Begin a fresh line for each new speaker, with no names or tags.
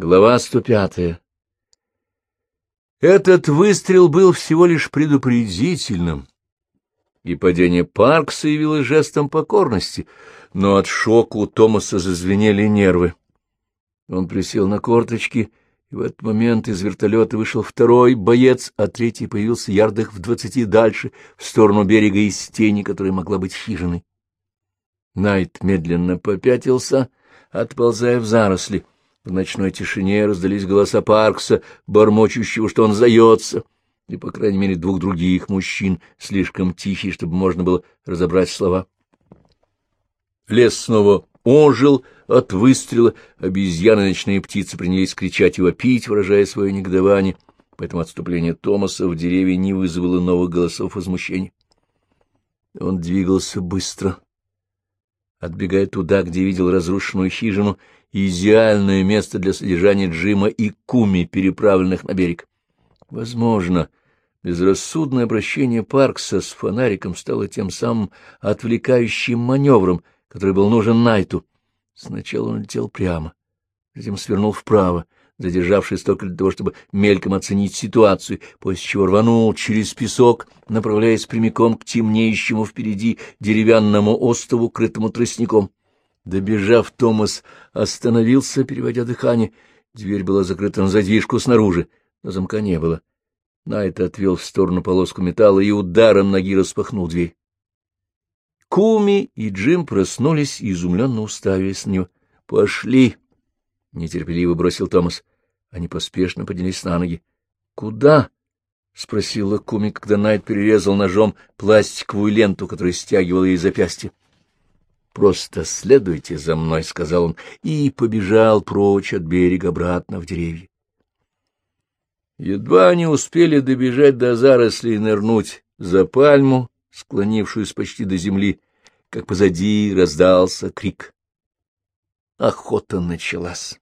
Глава 105. Этот выстрел был всего лишь предупредительным, и падение Паркса явилось жестом покорности, но от шока у Томаса зазвенели нервы. Он присел на корточки, и в этот момент из вертолета вышел второй боец, а третий появился ярдах в двадцати дальше, в сторону берега из тени, которая могла быть хижиной. Найт медленно попятился, отползая в заросли. В ночной тишине раздались голоса Паркса, бормочущего, что он сдается, и, по крайней мере, двух других мужчин, слишком тихий, чтобы можно было разобрать слова. Лес снова ожил от выстрела, обезьяны ночные птицы принялись кричать и вопить, выражая свое негодование, поэтому отступление Томаса в деревья не вызвало новых голосов возмущения. Он двигался быстро, отбегая туда, где видел разрушенную хижину, идеальное место для содержания Джима и Куми, переправленных на берег. Возможно, безрассудное обращение Паркса с фонариком стало тем самым отвлекающим маневром, который был нужен Найту. Сначала он летел прямо, затем свернул вправо, задержавшись только для того, чтобы мельком оценить ситуацию, после чего рванул через песок, направляясь прямиком к темнеющему впереди деревянному острову, крытому тростником. Добежав, Томас остановился, переводя дыхание. Дверь была закрыта на задвижку снаружи, но замка не было. Найт отвел в сторону полоску металла и ударом ноги распахнул дверь. Куми и Джим проснулись и изумленно уставились на него. — Пошли! — нетерпеливо бросил Томас. Они поспешно поднялись на ноги. — Куда? — спросила Куми, когда Найт перерезал ножом пластиковую ленту, которая стягивала ей запястье. «Просто следуйте за мной», — сказал он, и побежал прочь от берега обратно в деревья. Едва они успели добежать до зарослей и нырнуть за пальму, склонившуюся почти до земли, как позади раздался крик. Охота началась.